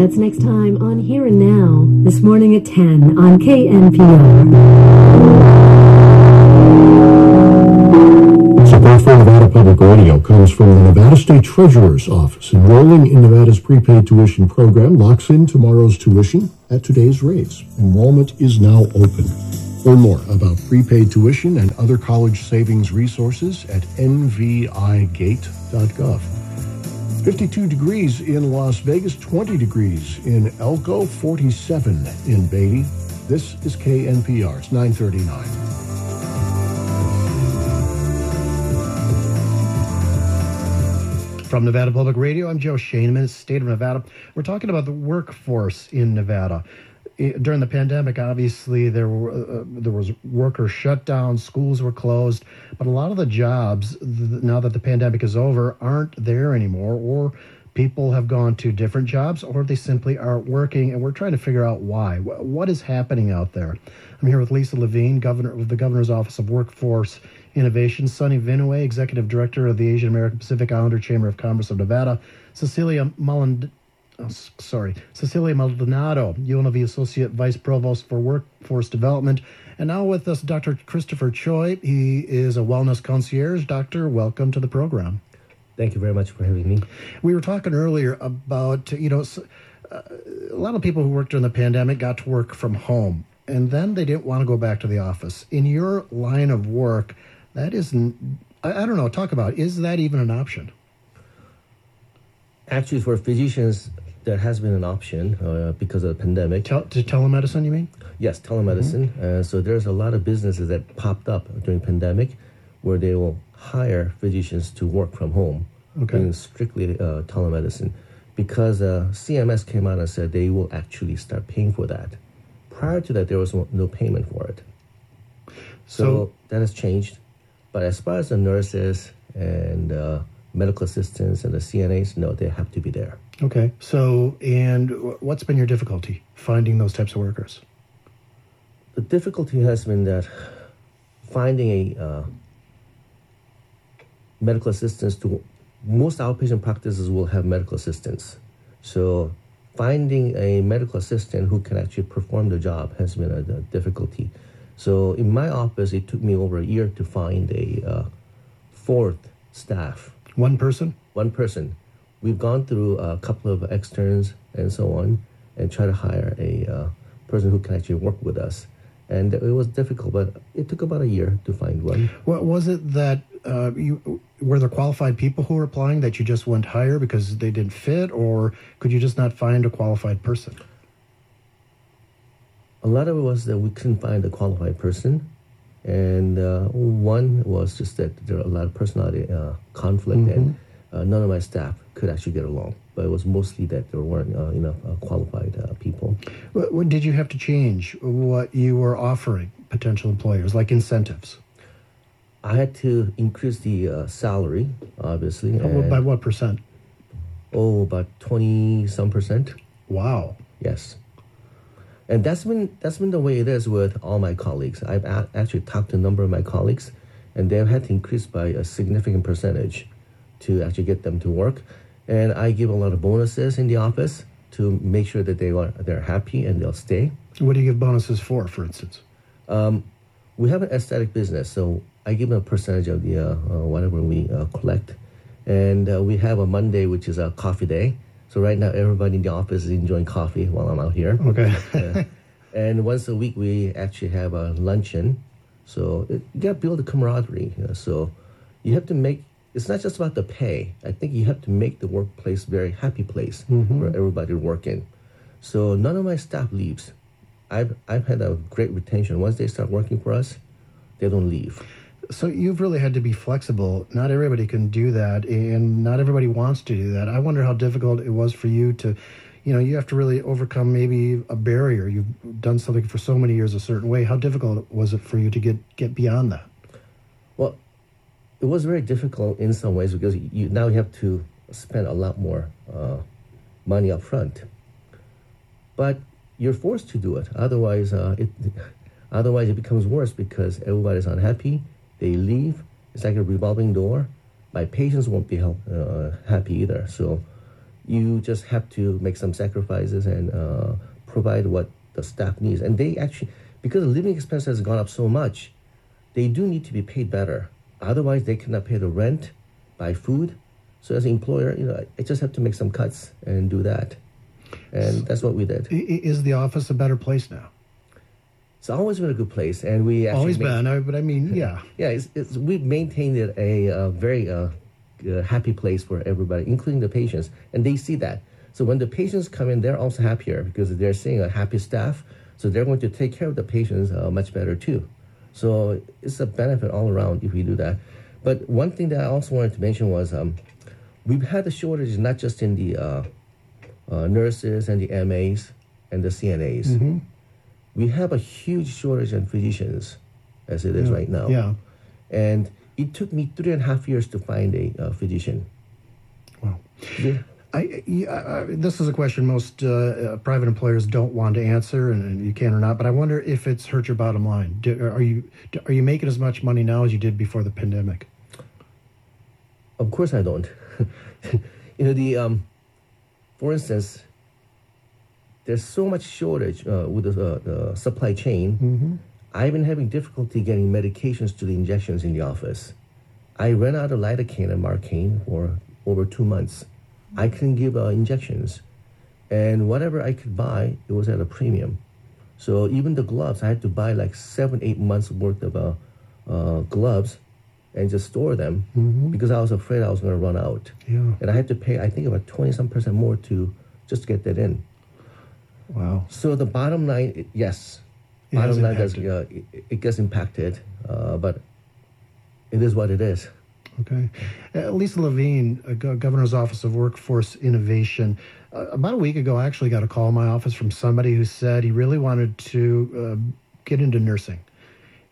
That's next time on Here and Now, this morning at 10 on KNPR. Support for Nevada Public Radio comes from the Nevada State Treasurer's Office. Enrolling in Nevada's prepaid tuition program locks in tomorrow's tuition at today's rates. Enrollment is now open. Learn more about prepaid tuition and other college savings resources at nvigate.gov. 52 degrees in Las Vegas, 20 degrees in Elko, 47 in Beatty. This is KNPR. It's 939. From Nevada Public Radio, I'm Joe Schoenmann, State of Nevada. We're talking about the workforce in Nevada. During the pandemic, obviously there were uh, there was worker shutdowns, schools were closed, but a lot of the jobs th- now that the pandemic is over aren't there anymore, or people have gone to different jobs, or they simply aren't working, and we're trying to figure out why. Wh- What is happening out there? I'm here with Lisa Levine, governor of the Governor's Office of Workforce Innovation, Sonny Vinuya, Executive Director of the Asian American Pacific Islander Chamber of Commerce of Nevada, Cecilia Mullen, oh, sorry, Cecilia Maldonado, UNLV Associate Vice Provost for Workforce Development, and now with us, Dr. Christopher Choi. He is a wellness concierge. Doctor, welcome to the program. Thank you very much for having me. We were talking earlier about, you know, uh, a lot of people who worked during the pandemic got to work from home, and then they didn't want to go back to the office. In your line of work, that isn't, I, I don't know, talk about, is that even an option? Actually, for physicians, there has been an option uh, because of the pandemic. Tel- to telemedicine, you mean? Yes, telemedicine. Uh, so there's a lot of businesses that popped up during pandemic where they will hire physicians to work from home, Okay. doing strictly uh, telemedicine, because uh, CMS came out and said they will actually start paying for that. Prior to that, there was no- no payment for it. So, So- that has changed. But as far as the nurses and uh, medical assistants and the CNAs, no, they have to be there. Okay. So, and what's been your difficulty finding those types of workers? The difficulty has been that finding a uh, medical assistance to most outpatient practices will have medical assistants. So finding a medical assistant who can actually perform the job has been a, a difficulty. So in my office, it took me over a year to find a uh, fourth staff One person? one person. We've gone through a couple of externs and so on, and try to hire a uh, person who can actually work with us. And it was difficult, but it took about a year to find one. What was it that uh, you were there qualified people who were applying that you just wouldn't hire because they didn't fit, or could you just not find a qualified person? A lot of it was that we couldn't find a qualified person, and uh, one was just that there are a lot of personality uh, conflict, and uh, none of my staff could actually get along. But it was mostly that there weren't uh, enough uh, qualified uh, people. What, did you have to change what you were offering potential employers, like incentives? I had to increase the uh, salary, obviously. By what percent? Oh, about twenty some percent. Wow. Yes, and that's been that's been the way it is with all my colleagues. I've a- actually talked to a number of my colleagues, and they've had to increase by a significant percentage to actually get them to work. And I give a lot of bonuses in the office to make sure that they are they're happy and they'll stay. What do you give bonuses for, for instance? We have an aesthetic business, so I give them a percentage of the uh, uh, whatever we uh, collect, and uh, we have a Monday which is a coffee day. So right now everybody in the office is enjoying coffee while I'm out here. Okay. Yeah. and once a week we actually have a luncheon. So it, you got to build a camaraderie. You know, so you have to make. It's not just about the pay. I think you have to make the workplace very happy place mm-hmm. for everybody to work in. So none of my staff leaves. I've I've had a great retention. Once they start working for us, they don't leave. So you've really had to be flexible. Not everybody can do that, and not everybody wants to do that. I wonder how difficult it was for you to, you know, you have to really overcome maybe a barrier. You've done something for so many years a certain way. How difficult was it for you to get get beyond that? Well, it was very difficult in some ways because you now you have to spend a lot more uh, money up front. But you're forced to do it. Otherwise, uh, it otherwise it becomes worse because everybody's unhappy. They leave. It's like a revolving door. My patients won't be help, uh, happy either. So you just have to make some sacrifices and uh, provide what the staff needs. And they actually, because the living expense has gone up so much, they do need to be paid better. Otherwise, they cannot pay the rent, buy food. So as an employer, you know, I just have to make some cuts and do that. And that's what we did. Is the office a better place now? It's always been a good place, and we actually Always been, I- but I mean, yeah. Yeah, it's, it's, we've maintained it a, uh very uh, uh, happy place for everybody, including the patients, and they see that. So when the patients come in, they're also happier because they're seeing a happy staff. So they're going to take care of the patients uh, much better too. So it's a benefit all around if we do that. But one thing that I also wanted to mention was um, we've had a shortage not just in the uh, uh, nurses and the MAs and the CNAs. We have a huge shortage in physicians as it is right now. Yeah. And it took me three and a half years to find a uh, physician. Wow. Yeah. I, yeah, uh, this is a question most uh, uh, private employers don't want to answer, and, and you can or not. But I wonder if it's hurt your bottom line. Do, are you are you making as much money now as you did before the pandemic? Of course I don't. you know the um, for instance, there's so much shortage uh, with the, uh, the supply chain. I've been having difficulty getting medications to the injections in the office. I ran out of lidocaine and marcaine for over two months. I couldn't give uh, injections, and whatever I could buy, it was at a premium. So even the gloves, I had to buy like seven, eight months worth of uh, uh, gloves and just store them because I was afraid I was going to run out. Yeah. And I had to pay, I think, about 20 some percent more to just get that in. Wow. So the bottom line, yes, It bottom line does, uh, it, it gets impacted, uh, but it is what it is. Okay. Uh, Lisa Levine, uh, Governor's Office of Workforce Innovation. Uh, about a week ago, I actually got a call in my office from somebody who said he really wanted to uh, get into nursing,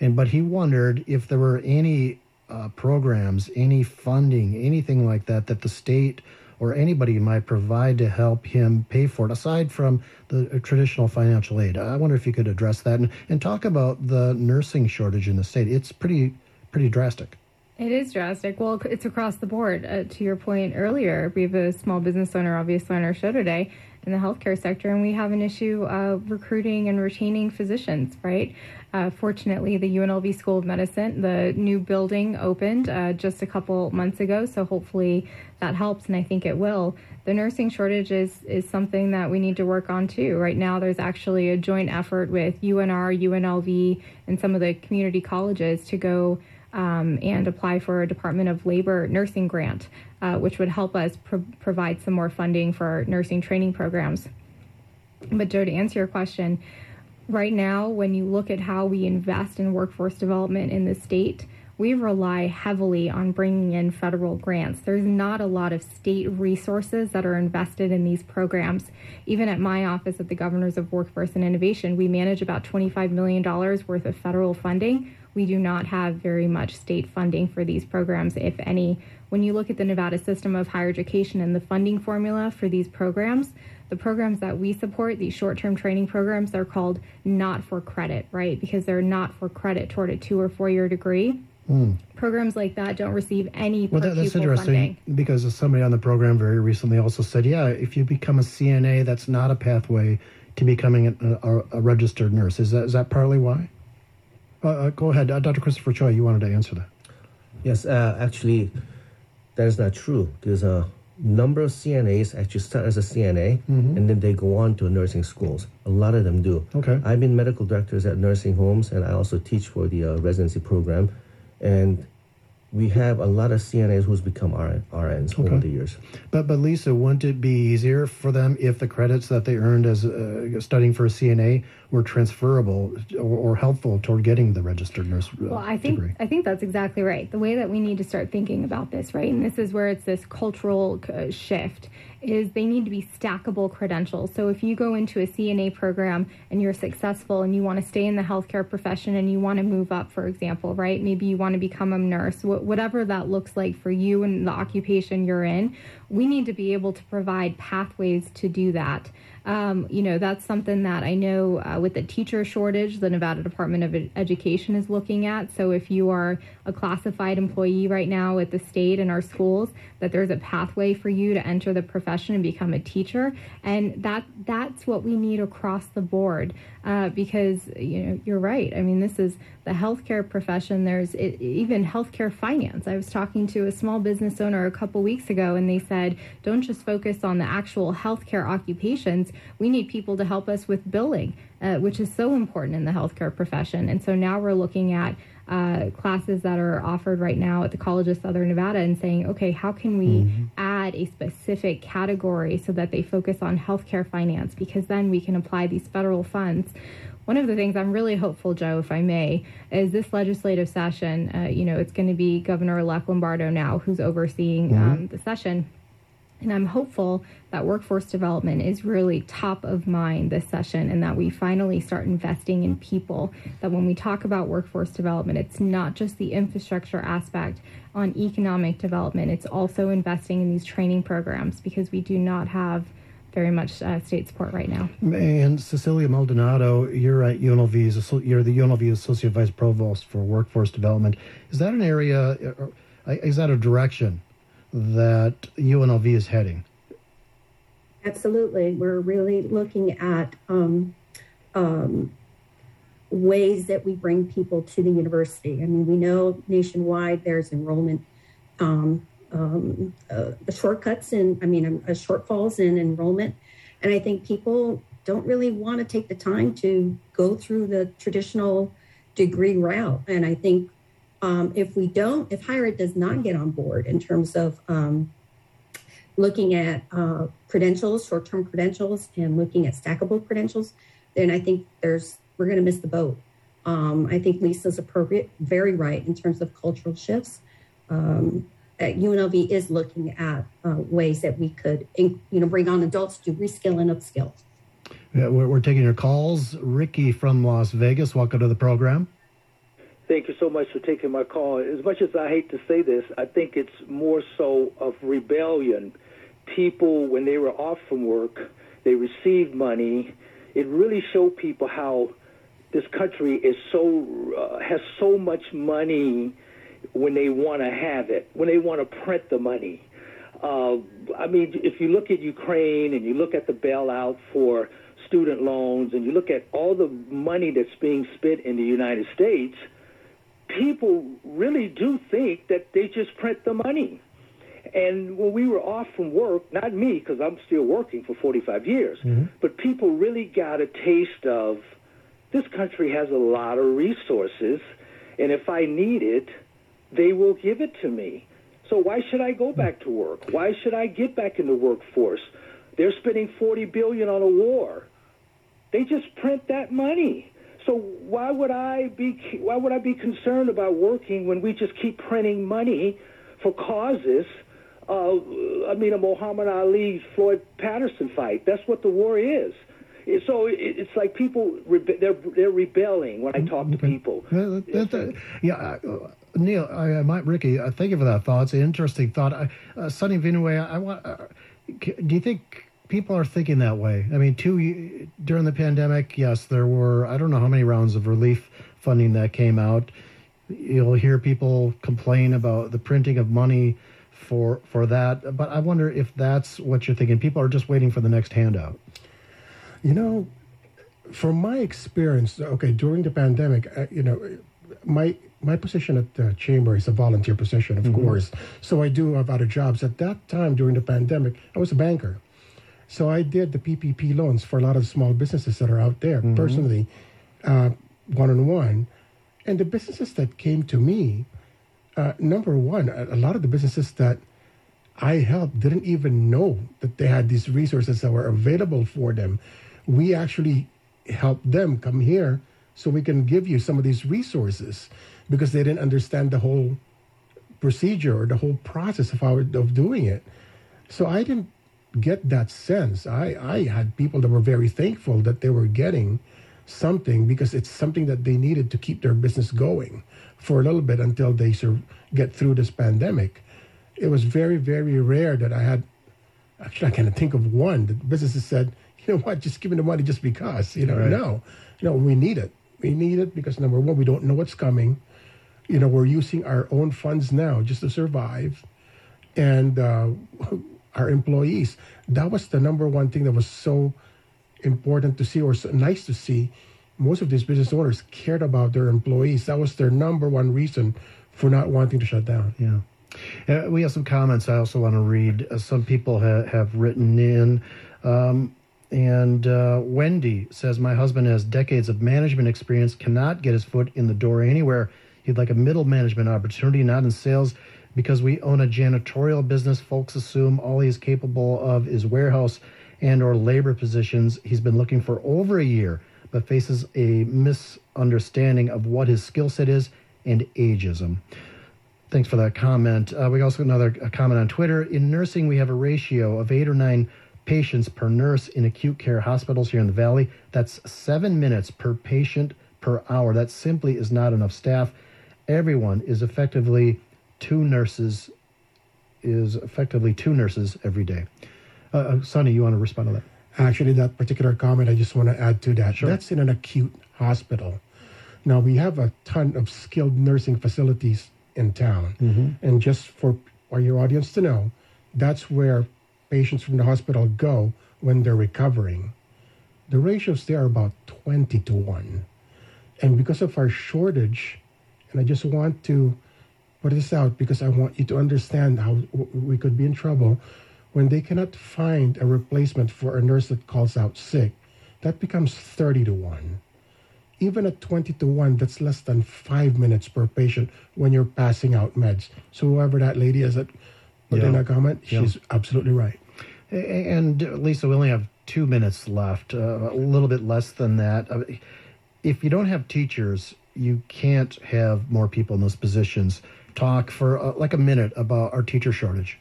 and but he wondered if there were any uh, programs, any funding, anything like that that the state or anybody might provide to help him pay for it, aside from the traditional financial aid. I wonder if you could address that and, and talk about the nursing shortage in the state. It's pretty pretty drastic. It is drastic. Well, it's across the board. Uh, to your point earlier, we have a small business owner, obviously, on our show today in the healthcare sector, and we have an issue recruiting and retaining physicians, right? Uh, fortunately, the UNLV School of Medicine, the new building opened uh, just a couple months ago, so hopefully that helps, and I think it will. The nursing shortage is, is something that we need to work on too. Right now, there's actually a joint effort with UNR, UNLV, and some of the community colleges to go um, and apply for a Department of Labor nursing grant, uh, which would help us pro- provide some more funding for nursing training programs. But, Joe, to answer your question, right now, when you look at how we invest in workforce development in the state, we rely heavily on bringing in federal grants. There's not a lot of state resources that are invested in these programs. Even at my office at the Governors of Workforce and Innovation, we manage about $25 million worth of federal funding. We do not have very much state funding for these programs, if any. When you look at the Nevada system of higher education and the funding formula for these programs, the programs that we support, these short term training programs, they're called not for credit, right? Because they're not for credit toward a two or four year degree. Programs like that don't receive any Well, that, that's interesting funding. because somebody on the program very recently also said, yeah, if you become a CNA, that's not a pathway to becoming a, a, a registered nurse. Is that is that partly why? Uh, uh, go ahead, uh, Dr. Christopher Choi. You wanted to answer that. Yes, uh, actually, that is not true because a number of CNAs actually start as a CNA and then they go on to nursing schools. A lot of them do. Okay. I've been medical directors at nursing homes and I also teach for the uh, residency program. And we have a lot of CNAs who's become RN, RNs over the years. But but Lisa, wouldn't it be easier for them if the credits that they earned as uh, studying for a CNA were transferable or, or helpful toward getting the registered nurse uh, Well, I think degree? I think that's exactly right. The way that we need to start thinking about this, right, and this is where it's this cultural uh, shift, is they need to be stackable credentials. So if you go into a CNA program and you're successful and you want to stay in the healthcare profession and you want to move up, for example, right, maybe you want to become a nurse, wh- whatever that looks like for you and the occupation you're in, we need to be able to provide pathways to do that. Um, you know, that's something that I know uh, with the teacher shortage, the Nevada Department of Education is looking at. So if you are a classified employee right now at the state and our schools, that there's a pathway for you to enter the profession and become a teacher, and that that's what we need across the board. Uh, because you know, you're right. I mean, this is the healthcare profession. There's it, even healthcare finance. I was talking to a small business owner a couple weeks ago, and they said, don't just focus on the actual healthcare occupations we need people to help us with billing, uh, which is so important in the healthcare profession. And so now we're looking at uh, classes that are offered right now at the College of Southern Nevada and saying, okay, how can we mm-hmm. add a specific category so that they focus on healthcare finance? Because then we can apply these federal funds. One of the things I'm really hopeful, Joe, if I may, is this legislative session. Uh, you know, it's going to be Governor elect Lombardo now who's overseeing mm-hmm. um, the session. And I'm hopeful that workforce development is really top of mind this session and that we finally start investing in people. That when we talk about workforce development, it's not just the infrastructure aspect on economic development, it's also investing in these training programs because we do not have very much uh, state support right now. And Cecilia Maldonado, you're at UNLV, you're the UNLV Associate Vice Provost for Workforce Development. Is that an area, uh, uh, is that a direction that UNLV is heading? Absolutely. We're really looking at um, um, ways that we bring people to the university. I mean, we know nationwide there's enrollment um, um uh, shortcuts and I mean, uh, shortfalls in enrollment. And I think people don't really want to take the time to go through the traditional degree route. And I think um, if we don't, if higher ed does not get on board in terms of um, looking at uh, credentials, short-term credentials, and looking at stackable credentials, then I think there's we're going to miss the boat. Um, I think Lisa's appropriate, very right in terms of cultural shifts. Um, UNLV is looking at uh, ways that we could, you know, bring on adults to reskill and upskill. Yeah, we're, we're taking your calls. Ricky from Las Vegas, welcome to the program. Thank you so much for taking my call. As much as I hate to say this, I think it's more so of rebellion. People, when they were off from work, they received money. It really showed people how this country is so uh, has so much money when they want to have it, when they want to print the money. Uh, I mean, if you look at Ukraine and you look at the bailout for student loans and you look at all the money that's being spent in the United States – people really do think that they just print the money. And when we were off from work, not me, because I'm still working for 45 years, mm-hmm. but people really got a taste of this country has a lot of resources, and if I need it, they will give it to me. So why should I go back to work? Why should I get back in the workforce? They're spending 40 billion on a war. They just print that money. So why would I be why would I be concerned about working when we just keep printing money for causes? Uh, I mean, a Muhammad Ali Floyd Patterson fight. That's what the war is. So it's like people they're they're rebelling when I talk to people. yeah, uh, Neil, I, might Ricky, uh, thank you for that thought. It's an interesting thought. Uh, Sonny Vinuya, I want. Uh, do you think people are thinking that way. I mean, two during the pandemic, yes, there were I don't know how many rounds of relief funding that came out. You'll hear people complain about the printing of money for for that, but I wonder if that's what you're thinking. People are just waiting for the next handout. You know, from my experience, okay, during the pandemic, uh, you know, my my position at the chamber is a volunteer position, of mm-hmm. course. So I do have other jobs. At that time during the pandemic, I was a banker. So I did the PPP loans for a lot of small businesses that are out there mm-hmm. personally, one on one. And the businesses that came to me, uh, number one, a, a, lot of the businesses that I helped didn't even know that they had these resources that were available for them. We actually helped them come here so we can give you some of these resources because they didn't understand the whole procedure or the whole process of how of doing it. So I didn't get that sense. I, I had people that were very thankful that they were getting something because it's something that they needed to keep their business going for a little bit until they sur- get through this pandemic. It was very, very rare that I had Actually, I can't think of one. The businesses said, you know what, just give me the money just because. You know, Right. no, no, we need it. We need it because number one, we don't know what's coming. You know, we're using our own funds now just to survive, and uh, our employees. That was the number one thing that was so important to see or so nice to see. Most of these business owners cared about their employees. That was their number one reason for not wanting to shut down. Yeah. Uh, we have some comments I also want to read. Uh, some people ha- have written in. Um, and uh, Wendy says, My husband has decades of management experience, cannot get his foot in the door anywhere. He'd like a middle management opportunity, not in sales, because we own a janitorial business. Folks assume all he's capable of is warehouse and or labor positions. He's been looking for over a year, but faces a misunderstanding of what his skill set is and ageism. Thanks for that comment. Uh, we also got another comment on Twitter. In nursing, we have a ratio of eight or nine patients per nurse in acute care hospitals here in the Valley. That's seven minutes per patient per hour. That simply is not enough staff. Everyone is effectively two nurses. Is effectively two nurses every day. Uh, uh, Sonny, you want to respond to that? Actually, that particular comment, I just want to add to that. Sure. That's in an acute hospital. Now, we have a ton of skilled nursing facilities in town. And just for, for your audience to know, that's where patients from the hospital go when they're recovering. The ratios there are about 20 to 1. And because of our shortage, and I just want to put this out because I want you to understand how we could be in trouble when they cannot find a replacement for a nurse that calls out sick. That becomes 30 to 1. Even at 20 to 1, that's less than five minutes per patient when you're passing out meds. So, whoever that lady is that put in a comment, Yeah. she's absolutely right. And Lisa, we only have two minutes left, uh, a little bit less than that. Uh, If you don't have teachers, you can't have more people in those positions. Talk for uh, like a minute about our teacher shortage.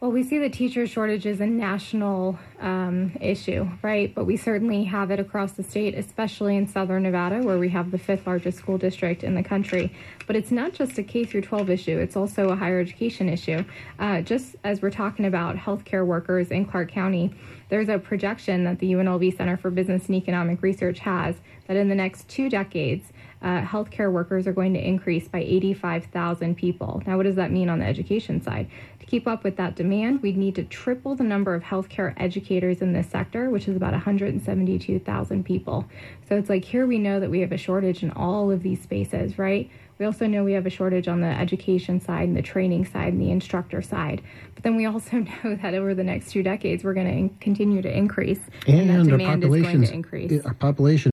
Well, we see the teacher shortage is a national um, issue, right? But we certainly have it across the state, especially in Southern Nevada, where we have the fifth largest school district in the country. But it's not just a K through 12 issue; it's also a higher education issue. Uh, just as we're talking about healthcare workers in Clark County, there's a projection that the UNLV Center for Business and Economic Research has that in the next two decades, uh, healthcare workers are going to increase by 85,000 people. Now, what does that mean on the education side? To keep up with that demand, we'd need to triple the number of healthcare educators in this sector, which is about 172,000 people. So it's like here we know that we have a shortage in all of these spaces, right? We also know we have a shortage on the education side and the training side and the instructor side. But then we also know that over the next two decades, we're going to continue to increase, and, that our demand is going to increase. our population